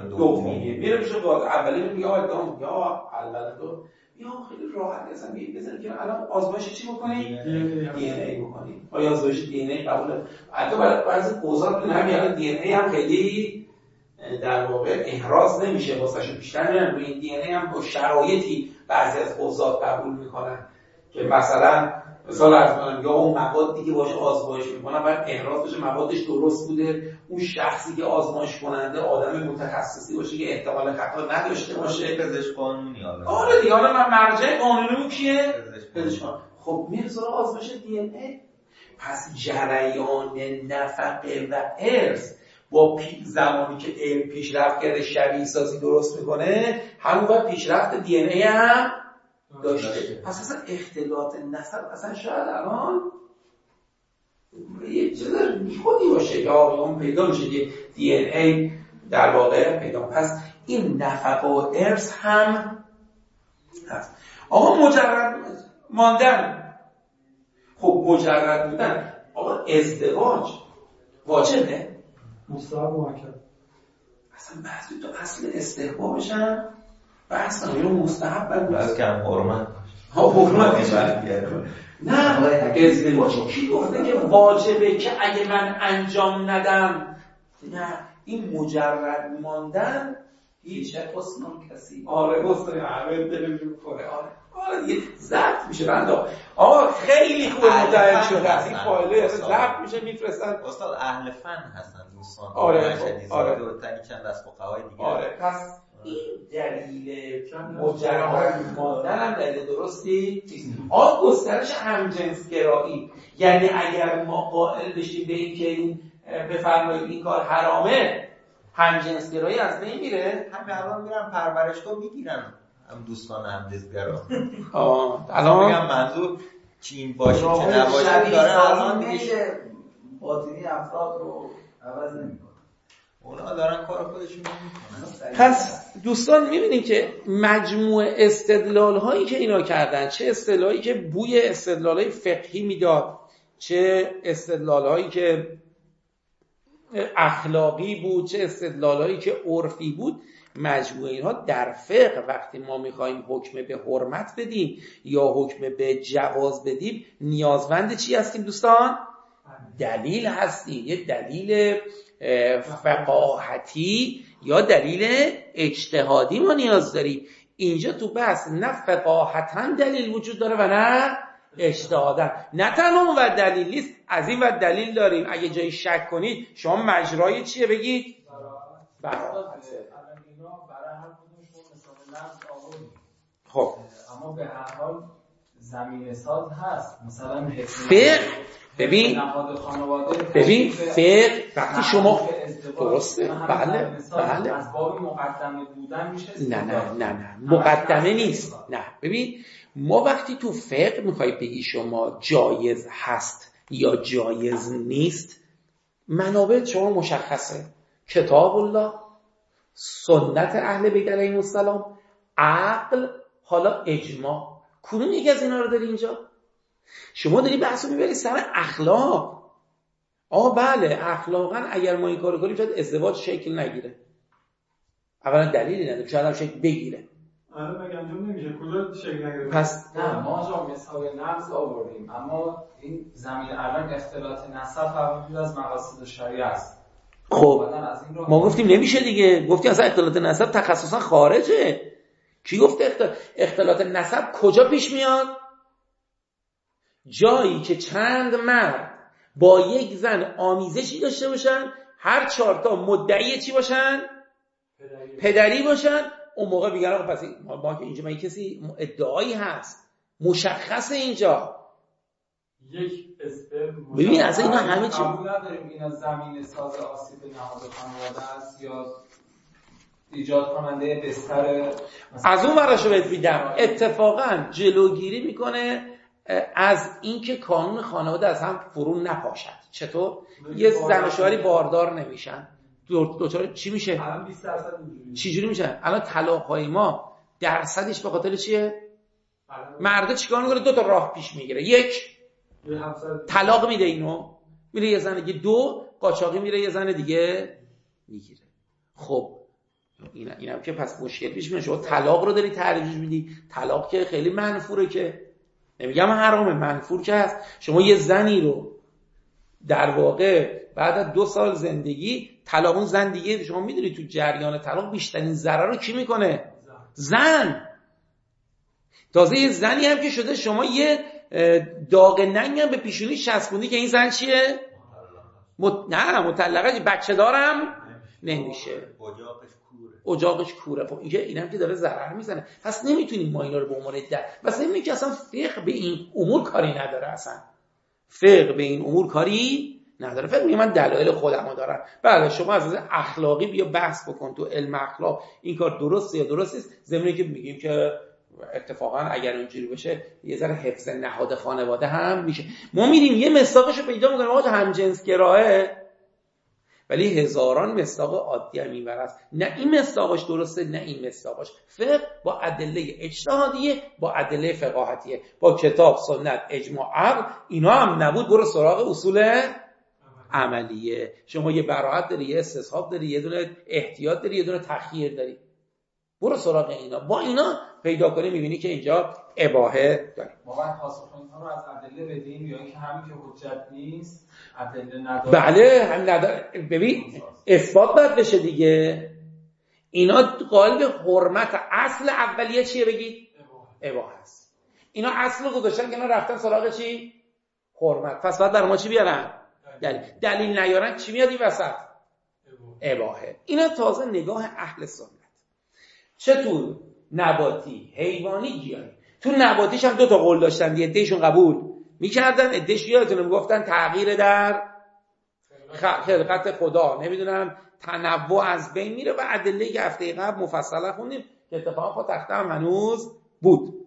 دومیه میره میشه اولی میگه آقا ادام یا تو یا خیلی راحت هستم بزنید که الان آزمایش چی بکنی؟ دی ان ای. بکنی. آیا آزمایش دی ان ای قبول البته برای بعضی اوضاع همین الان دی ان ای هم خیلی در واقع احراز نمیشه واسه بیشتر میرن روی این دی ان ای هم با شرایطی بعضی از اوضاع قبول می‌کنن. که مثلا مثال از کنم یا اون مواد دیگه باشه آزمایش می‌کنن باید احراز بشه موادش درست بوده اون شخصی که آزمایش کننده آدم متخصصی باشه که احتمال خطا نداشته باشه. پزشک قانونی آره آره دیگه حالا من مرجع قانونی کیه؟ پزشک خب میره سراغ آزمایش دی ان ای. پس جریان نفقه و ارث با پی زمانی که علم پیشرفت کرده شبیه سازی درست می‌کنه همون باید پیشرفت دی ان ای هم داشته. پس اصلا اختلاط نسب اصلا شاید الان یه چیز خودی باشه که اون پیدا میشه دی ان ای در واقع پیدا پس این نفقه و ارث هم هست. آقا مجرد ماندن. خب مجرد بودن. آقا ازدواج واجبه. مستحب موکد اصلا بحث تو اصل استحبابش هم بحث مستحب بد بعد کم حرمت ها حکمت نه. ازدواج کی گفته؟ که واجبه که اگه من انجام ندم. نه این مجرد ماندن هیچ. چه حسن کسی. آره حسن همه دل می‌کنه آره. آره دیگه میشه بنده. آقا خیلی خوب متعهد شده از این فایله ضبط میشه میفرستن. استاد اهل فن هستن دوستان. آره، آره خب، آره. آره تنی چند از فقهای دیگه. آره پس این دلیل مجرد ماندن هم دلیل درستی نیست. آن گسترش همجنسگرایی یعنی اگر ما قائل بشیم به این که این بفرمایید این کار حرامه همجنسگرایی از بین میره. همین الان میرن پرورشگاه می‌گیرن هم دوستان هم جزگرا آه الان؟ میگم منظور چین باشه چه نباشه داره الان میگه باطنی افراد رو عوض نمی‌کنه. اونا دارن کار خودشون می‌کنن. پس دوستان می‌بینیم که مجموع استدلال هایی که اینا کردن چه استدلالی که بوی استدلال های فقهی می‌داد چه استدلال هایی که اخلاقی بود چه استدلال هایی که عرفی بود مجموع اینها در فقه وقتی ما می‌خوایم حکم به حرمت بدیم یا حکم به جواز بدیم نیازمند چی هستیم دوستان؟ دلیل هستیم. یه دلیل فقاهتی یا دلیل اجتهادی ما نیاز داریم. اینجا تو بحث نه فقاهتا دلیل وجود داره و نه اجتهادا. نه تنها اون ور دلیل نیست از این ور دلیل داریم. اگه جایی شک کنید شما مجرای چیه بگید؟ برای خب. اما به هر حال زمین ساز هست. مثلا فقه ببین ببین فقه وقتی شما درسته؟ بله بله. از باب مقدمه بودن میشه نه نه. نه نه. مقدمه نیست. نه. ببین ما وقتی تو فقه می‌خوای بگی شما جایز هست یا جایز نیست منابع شما مشخصه. کتاب الله سنت اهل بیت علیهم السلام عقل حالا اجماع. کدوم یکی از اینا رو داری اینجا؟ شما داری بحث رو می‌بری سر اخلاق. آه بله اخلاقا اگر ما این کارو کنیم شاید ازدواج شکل نگیره. اولا دلیلی نداره شاید هم شکل بگیره. الان مگه انجام نمیشه؟ کجا شکل نگرفت پس نه ما جا مثال نفس آوردیم اما این زمین الان اختلاط نسب فرمودید از مقاصد شریعه است. خب ما گفتیم نمیشه دیگه. گفتیم اصلا اختلاط نسب تخصصا خارجه. کی گفته اختلاط, اختلاط نسب کجا پیش میاد؟ جایی که چند مرد با یک زن آمیزشی داشته باشن هر چهارتا مدعی چی باشن؟ پدری. باشن. اون موقع میگن آقا پس ما که اینجا من کسی ادعایی هست؟ مشخص اینجا. یک ببین، اصلا اینا همه چی- قبول نداریم اینا زمین ساز آسیب نهاد خانواده است یا ایجاد کننده بستر از اون ورشو بهت میدم اتفاقا جلوگیری می‌کنه. از اینکه قانون خانواده از هم فرو نپاشد. چطور؟ یه زن و شوهری باردار نمیشن. دو- دوچار چی میشه؟ الان 20 درصد اینجوری چی جوری میشه؟ الان طلاق های ما درصدش به خاطر چیه؟ مرده چیکار می‌کنه؟ دو تا راه پیش می‌گیره. یک یه 700 طلاق میده اینو. میره یه زن دیگه. دو قاچاقی میره یه زن دیگه می‌گیره. خب این اینم که پس مشکل پیش میاد. شما طلاق رو داری ترویج میدی. طلاق که خیلی منفوره که نمیگم حرامه منفور که هست. شما یه زنی رو در واقع بعد از دو سال زندگی طلاق اون زن دیگه شما می‌دونی تو جریان طلاق بیشترین ضرر رو کی می‌کنه؟ زن. تازه یه زنی هم که شده شما یه داغ ننگ هم به پیشونی چسبوندی که این زن چیه؟ مت... نه مطلقه بچه دارم. نمیشه. اجاقش کوره. خب اینکه اینم که داره ضرر می‌زنه. پس نمی‌تونیم ما اینا رو به عنوان در مثلا اینه که اصلا فقه به این امور کاری نداره اصلا. فقه به این امور کاری نداره. فقه میگه من دلایل خودمو دارم. بله شما از اخلاقی بیا بحث بکن تو علم اخلاق. این کار درسته یا درست نیست؟ ضمن که میگیم که اتفاقا اگر اونجوری بشه یه ذره حفظ نهاد خانواده هم میشه. ما میریم یه مصداقش رو پیدا می‌کنیم. آقا همجنس گراه ولی هزاران مصداق عادی هم اینور است. نه این مصداقش درسته نه این مصداقش. فقه با ادله اجتهادیه با ادله فقاهتیه. با کتاب سنت اجماع عقل اینا هم نبود. برو سراغ اصول عملیه. شما یه براحت داری یه استصحاب داری یه دونه احتیاط داری یه دونه تخییر داری. برو سراغ اینا. با اینا پیدا کنی می‌بینی که اینجا اباهه داری ما باید پاسخ رو از ادله بدیم یا اینکه همین که حجت نیست بله ببین اثبات باید بشه دیگه. اینا قالب حرمت اصل اولیه چیه بگید اباهه است. اینا اصل رو گذاشتن که اینا رفتن سراغ چی؟ حرمت. پس بعد بر ما چی بیارن؟ دلیل. دلیل. نیارن چی میاد این وسط؟ اباهه اینا تازه نگاه اهل سنت. چطور نباتی؟ حیوانی گیاهی. تو نباتیش هم دو تا قول داشتن. عدهشون قبول. می‌کردن عدهش یادتونه می‌گفتن تغییر در خلقت. خدا. نمی‌دونم تنوع از بین میره و ادله که هفته قبل مفصلا خوندیم که اتفاقا خود تخته هم هنوز بود.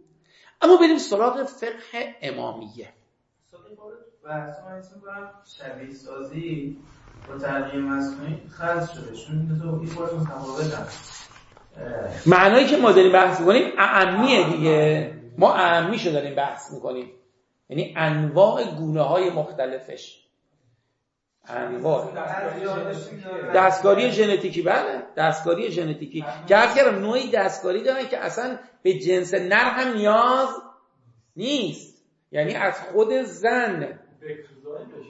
اما بریم سراغ فقه امامیه. شبیه سازی با مصنوعی شده. چون معنایی که ما داریم بحث می‌کنیم اعمیه دیگه. ما اعمیشو داریم بحث می‌کنیم. یعنی انواع گونه های مختلفش. انواع. دستکاری ژنتیکی بله. دستکاری ژنتیکی. که عرض کردم نوعی دستکاری دارن که اصلا به جنس نر هم نیاز نیست. یعنی از خود زن.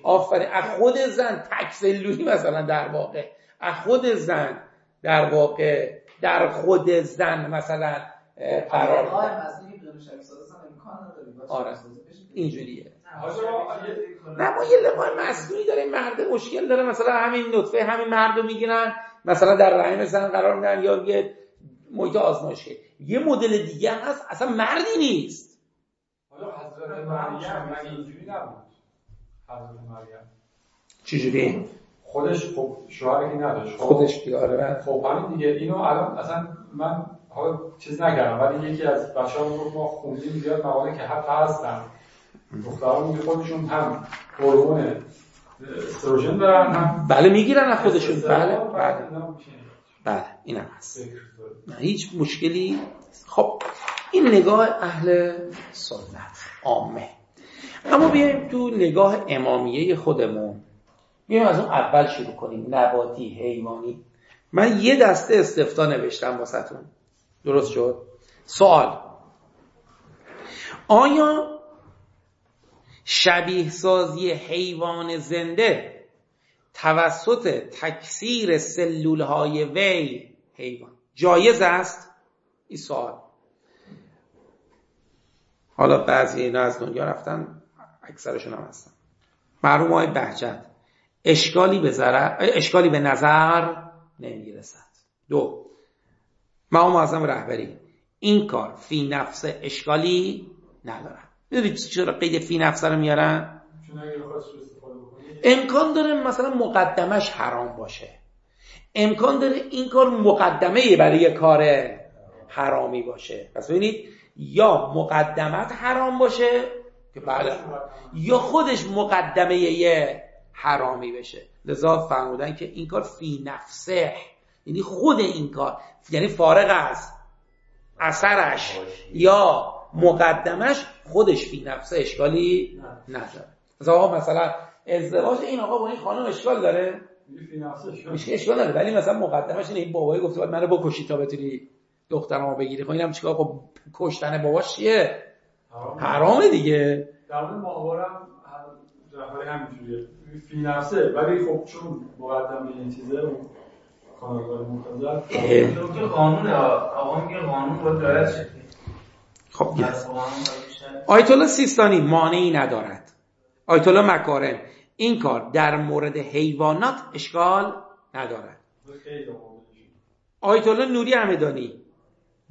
آفرین. از خود زن. تکسلولی مثلا در واقع. از خود زن در واقع. در خود زن مثلا قرار. آره. اینجوریه. نه ما یه لقای مصنوعی داره مرد مشکل داره. مثلا همین نطفه همین مرد رو می‌گیرن مثلا در رحم زن قرار میدن یا یه محیط آزمایشی. یه مدل دیگه هست اصلا مردی نیست. حالا حضرت مریم اینجوری نبود؟ حضرت مریم. چجوری؟ خودش خب شوهری نداشت. خب خودش دیاره خب همین دیگه. اینو الان اصلا من حالا چیز نکردم ولی یکی از بچه‌ها گفت ما خوندیم زیاد مقاله که حتی هستن. دخترها میگه خودشون هم هورمون استروژن دارن هم بله می‌گیرن از خودشون. بله بله. بله اینم هست. نه، هیچ مشکلی. خب این نگاه اهل سنت. عامه. اما بیایم تو نگاه امامیه خودمون. بیایم از اون اول شروع کنیم. نباتی حیوانی. من یه دسته استفتا نوشتم واسهتون. درست شد؟ سوال. آیا شبیه سازی حیوان زنده توسط تکثیر سلول های وی. حیوان. جایز است؟ این سوال. حالا بعضی اینا از دنیا رفتن اکثرشون هم هستن. مرحوم های بهجت اشکالی به ضرر اشکالی به نظر نمی‌رسد. دو مقام معظم رهبری. این کار فی نفس اشکالی ندارد. ببینید چرا قید فی نفس رو میارن؟ امکان داره مثلا مقدمش حرام باشه. امکان داره این کار مقدمه برای کار حرامی باشه. پس ببینید یا مقدمت حرام باشه که بله یا خودش مقدمه یه حرامی بشه. لذا فرمودن که این کار فی نفسه. یعنی خود این کار. یعنی فارغ از اثرش یا مقدمش خودش فی نفسه اشکالی نداره. مثلا آقا مثلا ازدواج این آقا با این خانم اشکال داره؟ میشه اشکال نداره. ولی مثلا مقدمش اینه این بابایی گفته باید منو بکشی تا بتونی دخترمو بگیری. خب اینم چیکار خب کشتن باباش چیه؟ حرام. حرامه دیگه. در مورد ماهوارم جعفری همینجوریه. فی نفسه. ولی خب چون مقدمه این چیزه قانونه. آقا میگه قانون رعایت شه خب. آیت الله سیستانی مانعی ندارد. آیت الله مکارم. این کار در مورد حیوانات اشکال ندارد. آیت الله نوری همدانی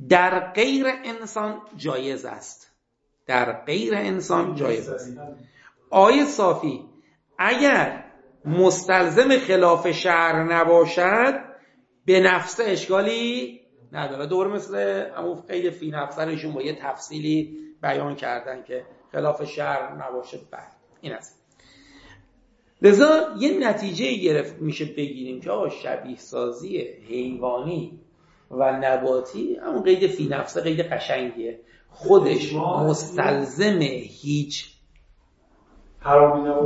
در غیر انسان جایز است. در غیر انسان جایز است. آیه صافی. اگر مستلزم خلاف شهر نباشد به نفس اشکالی نداره دور مثل همون قید فی نفسرشون با یه تفصیلی بیان کردن که خلاف شهر نباشه بله این است. لذا یه نتیجه گرفت میشه بگیریم که آقا شبیه سازی حیوانی و نباتی همون قید فی نفسه قید قشنگیه. خودش مستلزم هیچ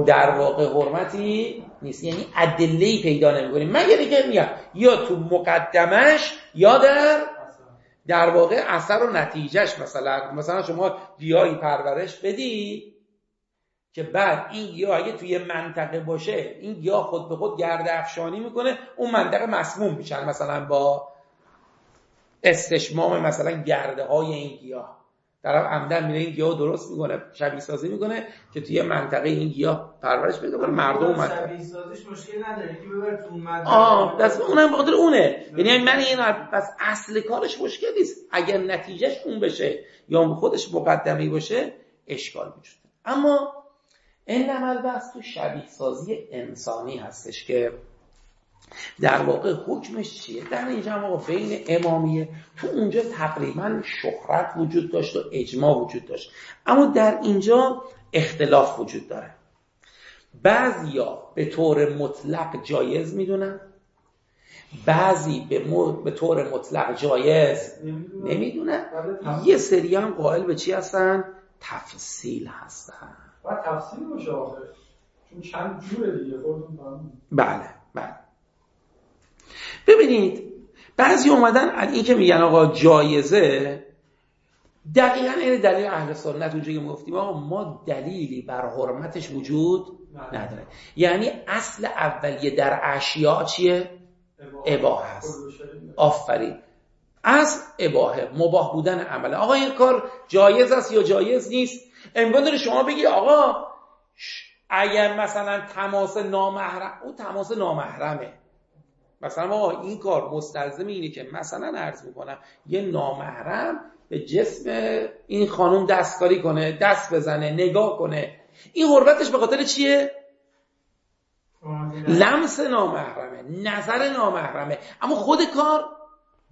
در واقع حرمتی نیست. یعنی ادله پیدا نمی‌کنیم مگر اینکه میگم یا تو مقدمش یا در در واقع اثر و نتیجهش مثلا مثلا شما گیاهی پرورش بدی که بعد این گیاه اگه توی منطقه باشه این گیاه خود به خود گرد افشانی می‌کنه اون منطقه مسموم میشن مثلا با استشمام مثلا گرده های این گیاه. طرف عمدن میره این گیاه درست می‌کنه شبیه سازی می‌کنه که توی منطقه این گیاه پرورش بده برای مردم اومد. شبیه سازیش مشکل نداره که ببر تو منطقه. آه دست اونم بخاطر اونه. یعنی من این پس اصل کارش مشکل نیست. اگر نتیجهش اون بشه یا خودش مقدمی باشه اشکال وجود اما این عمل بحث تو شبیه سازی انسانی هستش که در واقع حکمش چیه؟ در اینجا هم آقا بین امامیه. تو اونجا تقریبا شهرت وجود داشت و اجماع وجود داشت. اما در اینجا اختلاف وجود داره. بعضیا به طور مطلق جایز می‌دونن. بعضی به, به طور مطلق جایز نمی‌دونن. یه سری هم قائل به چی هستن؟ تفصیل هستن. باید تفصیل باشه آخر چون چند جوره دیگه بله بله. ببینید بعضی اومدن این که میگن آقا جایزه دقیقا این دلیل اهل سنت اونجا که گفتیم آقا ما دلیلی بر حرمتش وجود نداره. یعنی اصل اولیه در اشیاء چیه؟ اباه هست آفرین. از اباهه مباه بودن عمله آقا این کار جایز است یا جایز نیست؟ امکان داره شما بگید آقا اگر مثلا تماس نامحرم او تماس نامحرمه. مثلا آقا این کار مستلزم اینه که مثلا عرض می‌کنم یه نامحرم به جسم این خانم دستکاری کنه دست بزنه نگاه کنه. این حرمتش به خاطر چیه؟ لمس نامحرمه نظر نامحرمه. اما خود کار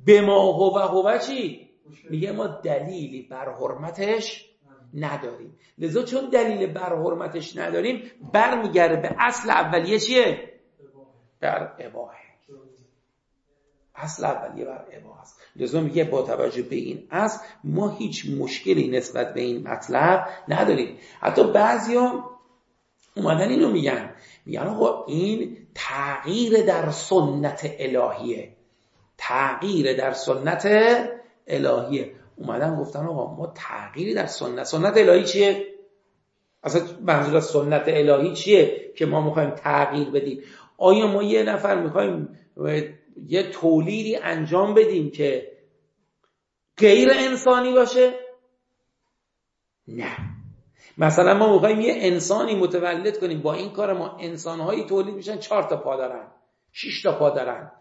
به ما هو هو چی؟ میگه ما دلیلی بر حرمتش نداریم. لذا چون دلیل بر حرمتش نداریم برمیگرده به اصل اولیه چیه؟ در اباهه اصل اولیه بر اباه است لذا میگه با توجه به این اصل ما هیچ مشکلی نسبت به این مطلب نداریم. حتی بعضی ها اومدن اینو میگن. میگن آقا این تغییر در سنت الهیه. تغییر در سنت الهیه. اومدن گفتن آقا ما تغییری در سنت. سنت الهی چیه؟ اصلا منظور از سنت الهی چیه که ما می‌خوایم تغییر بدیم؟ آیا ما یه نفر می‌خوایم یه تولیدی انجام بدیم که غیر انسانی باشه؟ نه. مثلا ما می‌خوایم یه انسانی متولد کنیم. با این کار ما انسانهایی تولید میشن. چهار تا پا دارن. شش تا پا دارن.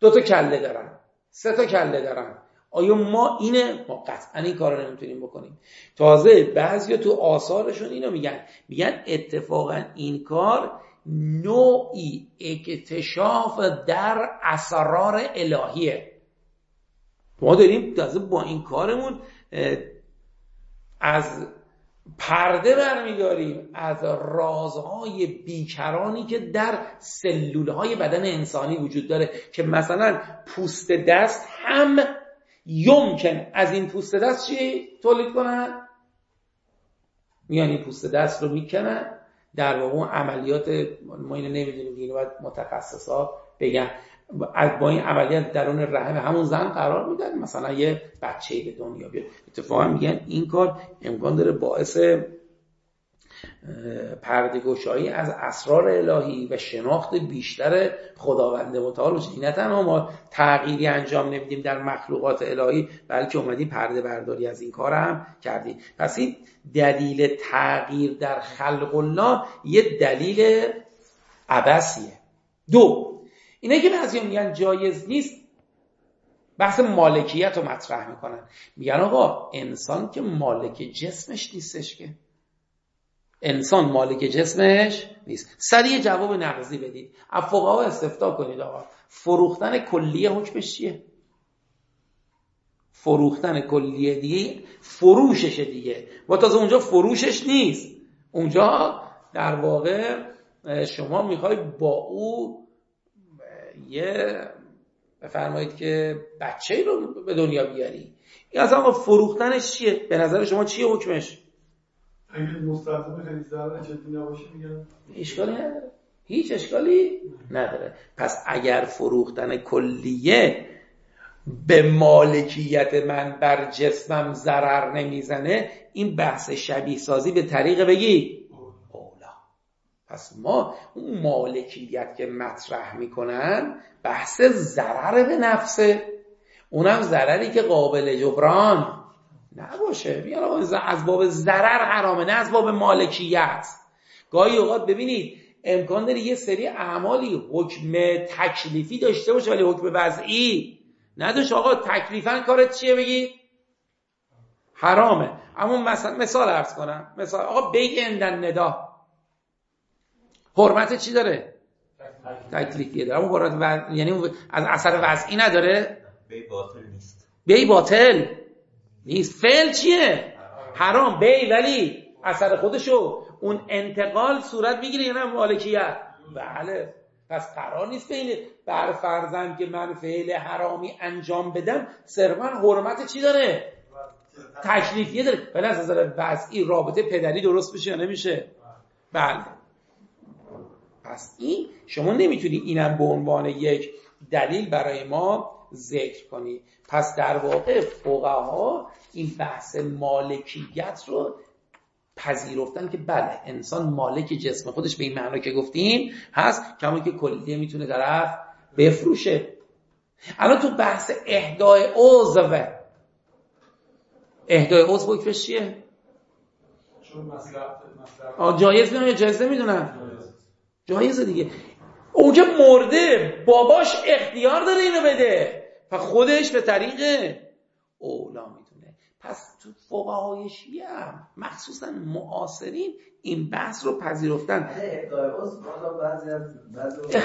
دو تا کله دارن. سه تا کله دارن. آیا ما اینه؟ ما قطعا این کار رو نمی‌تونیم بکنیم. تازه بعضی تو آثارشون اینو میگن. میگن اتفاقا این کار نوعی اکتشاف در اسرار الهیه. ما داریم تازه با این کارمون از پرده برمیداریم از رازهای بیکرانی که در سلوله های بدن انسانی وجود داره که مثلا پوست دست هم یمکن. از این پوست دست چی تولید کنن؟ میان این پوست دست رو می‌کنن. در واقع اون عملیات ما اینو نمی‌دونیم اینو باید متخصصا بگن. با این عملیات درون رحم همون زن قرار میدن مثلا یه بچه به دنیا بیاد. اتفاقا میگن این کار امکان داره باعث پردگشایی از اسرار الهی و شناخت بیشتر خداوند متعال بشه نه تنها ما تغییری انجام نمیدیم در مخلوقات الهی بلکه اومدیم پرده برداری از این کار هم کردیم پس این دلیل تغییر در خلق الله یه دلیل عبسیه دو اینه که بعضی میگن جایز نیست. بحث مالکیت رو مطرح می‌کنن. میگن آقا انسان که مالک جسمش نیستش که. انسان مالک جسمش نیست. سریع جواب نقضی بدید. افقها استفتا کنید آقا. فروختن کلیه حکمش چیه؟ فروختن کلیه دیگه فروشش دیگه. و تازه اونجا فروشش نیست. اونجا در واقع شما می‌خوای با او یه بفرمایید که بچه رو به دنیا بیاری. این اصلا فروختنش چیه؟ به نظر شما چیه حکمش؟ نباشه میگن اشکالی نداره. هیچ اشکالی نداره. پس اگر فروختن کلیه به مالکیت من بر جسمم ضرر نمی‌زنه این بحث شبیه سازی به طریق بگی؟ اولا. پس ما اون مالکیت که مطرح می‌کنن بحث ضرر به نفسه. اونم ضرری که قابل جبران. نباشه. میگن از باب ضرر حرامه نه از باب مالکیت. گاهی اوقات ببینید امکان داره یه سری اعمالی حکم تکلیفی داشته باشه ولی حکم وضعی نداشت آقا تکلیفا کارت چیه بگی؟ حرامه. اما مثلا مثال عرض کنم. مثال آقا بیگ اندن ندا. حرمت چی داره؟ تکلیفیه داره. اما حرمت و... یعنی از اثر وضعی نداره؟ بی باطل نیست. بی باطل. نیست. فعل چیه؟ حرام. بی ولی اثر خودشو اون انتقال صورت می‌گیره یا نه مالکیت بله. پس قرار نیست بین بر فرزن که من فعل حرامی انجام بدم صرفا حرمت چی داره؟ تکلیفیه داره. ولی از نظر وضعی رابطه پدری درست بشه یا نمیشه؟ بله. پس این شما نمی‌تونی اینم به عنوان یک دلیل برای ما ذکر کنی. پس در واقع فقها این بحث مالکیت رو پذیرفتن که بله انسان مالک جسم خودش به این معنا که گفتیم هست کما که کلیه می‌تونه طرف بفروشه. الان تو بحث اهدای عضو اهدای عضو حکمش چیه؟ جایز می‌دونم یا جایز نمی‌دونم؟ جایز دیگه. اونجا مرده باباش اختیار داره اینو بده. و خودش به طریق اولا می‌دونه. پس تو فقهای شیعه هم مخصوصا معاصرین این بحث رو پذیرفتن. بعضی از بعضی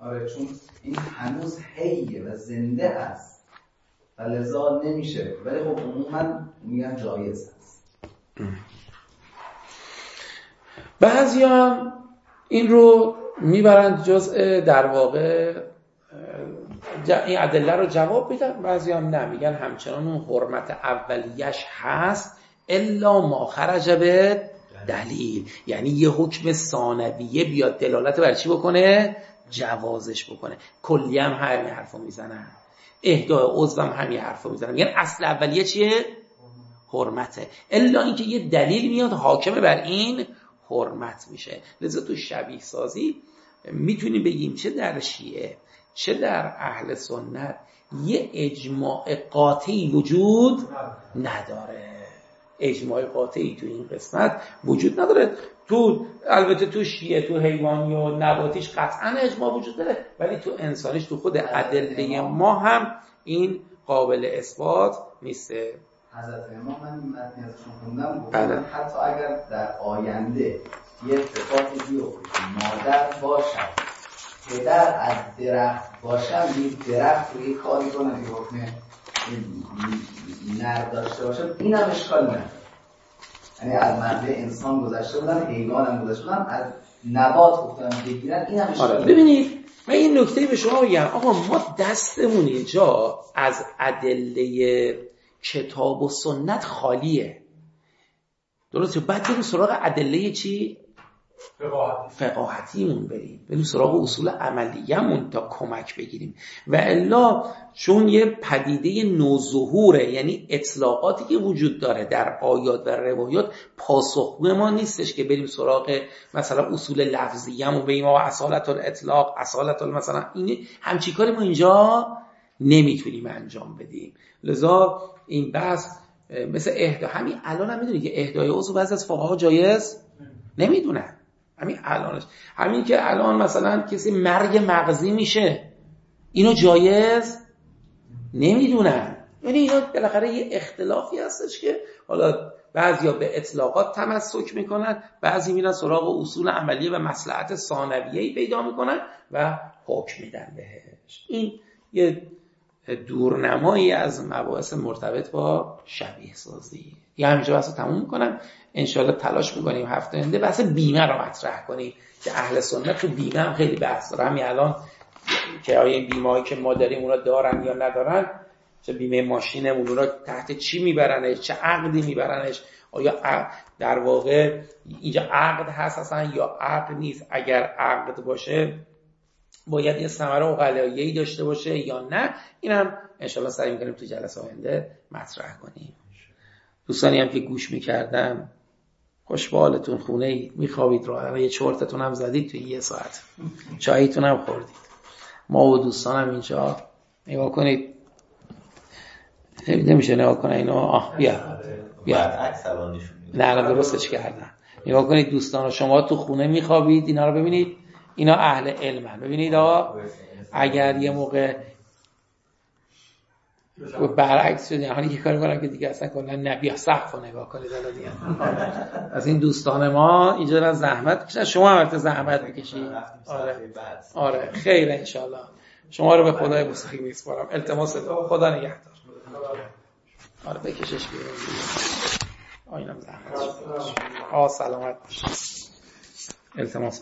آره چون این هنوز حیه و زنده است. و لذا نمیشه. ولی خب عموما میگن جایز است. بعضی هم این رو می‌برند جزء در واقع این ادله رو جواب میدن بعضی هم نه میگن همچنان اون حرمت اولیش هست الا ما خرج به دلیل. یعنی یه حکم ثانویه بیاد دلالت بر چی بکنه؟ جوازش بکنه. کلی هم همین حرفو می‌زنن. اهدای عضو هم همین حرفو می‌زنن. میگن اصل اولیه چیه؟ حرمته. الا اینکه یه دلیل میاد حاکمه بر این حرمت میشه. لذا تو شبیه سازی می‌تونیم بگیم چه در شیعه؟ چه در اهل سنت یه اجماع قاطعی وجود نداره؟ اجماع قاطعی تو این قسمت وجود نداره. تو البته تو شیعه تو حیوانی و نباتیش قطعا اجماع وجود داره ولی تو انسانیش تو خود ادله ما هم این قابل اثبات نیسته. حضرت امام من متنی ازشون خوندم گفتم حتی اگر در آینده یه اتفاقی بیفته مادر باشد پدر از درخت باشم این درخت رو یه کاری کنم یه حکم نر داشته باشم. این هم اشکال نداره. یعنی از مرده انسان گذشته بودن حیوان هم گذشته بودن از نبات گفتم بگیرن این هم اشکال آره ببینید من این نکته به شما بگم. آقا ما دستمون اینجا از ادله کتاب و سنت خالیه. درسته؟ بعد بریم سراغ ادله چی؟ فقاهتیمون بریم. بریم سراغ اصول عملیمون تا کمک بگیریم. و الا چون یه پدیده نوظهوره یعنی اطلاقاتی که وجود داره در آیات و روایات پاسخگو ما نیستش که بریم سراغ مثلا اصول لفظیمون بریم و اصالت الاطلاق اصالت مثلا این همچی کاری ما اینجا نمی‌تونیم انجام بدیم. لذا این بحث مثل اهدا همین الان هم می‌دونی که اهدای عضو بعضی از فقها جایز نمی‌دونن. همین الانش همین که الان مثلا کسی مرگ مغزی میشه اینو جایز نمی‌دونن. یعنی اینا بالاخره یه اختلافی هستش که حالا بعضیا به اطلاقات تمسک می‌کنن بعضی میرن سراغ اصول عملیه و مصلحت ثانویه‌ای پیدا می‌کنن و حکم میدن بهش. این یه دورنمایی از مباحث مرتبط با شبیه سازی. یا همینجا بحث تموم می‌کنم. انشالله تلاش می‌کنیم هفته آینده بحث بیمه رو مطرح کنیم که اهل سنت تو بیمه هم خیلی بحث داره. همین الان که آیا این بیمه که ما داریم اونا دارن یا ندارن؟ چه بیمه ماشینمون اونا تحت چی میبرنش؟ چه عقدی میبرنش؟ آیا در واقع اینجا عقد هست اصلا یا عقد نیست؟ اگر عقد باشه باید یه ثمره اقلیایی داشته باشه یا نه؟ این هم انشالله سعی می‌کنیم تو جلسه آینده مطرح کنیم. دوستانی هم که گوش می‌کردم خوشبالتون خونه اید میخوابید رو یه چورتتون هم زدید توی یه ساعت. چاییتون هم خوردید. ما و دوستانم اینجا نگاه کنید. نمیشه نگاه کنه اینو. آه بیا. بیا. نه الان درستش کردن. نگاه کنید دوستان شما تو خونه میخوابید اینا رو ببینید. اینا اهل علمن. ببینید آقا اگر یه موقع برعکس شد حالا یه کاری کنم که دیگه اصلا کلا نبی سقف رو نگاه کنید حالا دیگه از این دوستان ما اینجا زحمت کشن شما هم وقت زحمت بکشید آره. آره. خیر انشالله شما رو به خدای بزرگ میسپارم. التماس خدا نگهدار. آره بکشش بیرون. آینم زحمت آه سلامت التماس